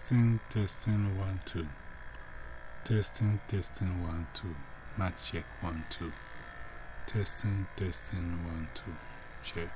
Testing, testing, one, two. Testing, testing, one, two. Match check, one, two. Testing, testing, one, two. Check.